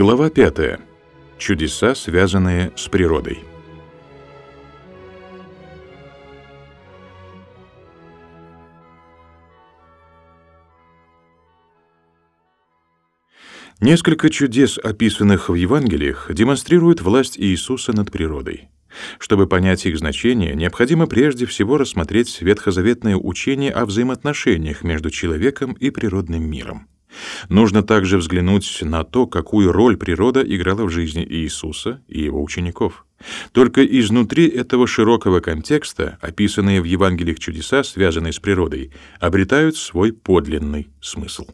Глава 5. Чудеса, связанные с природой. Несколько чудес, описанных в Евангелиях, демонстрируют власть Иисуса над природой. Чтобы понять их значение, необходимо прежде всего рассмотреть ветхозаветное учение о взаимоотношениях между человеком и природным миром. Нужно также взглянуть на то, какую роль природа играла в жизни Иисуса и его учеников. Только изнутри этого широкого контекста описанные в Евангелиях чудеса, связанные с природой, обретают свой подлинный смысл.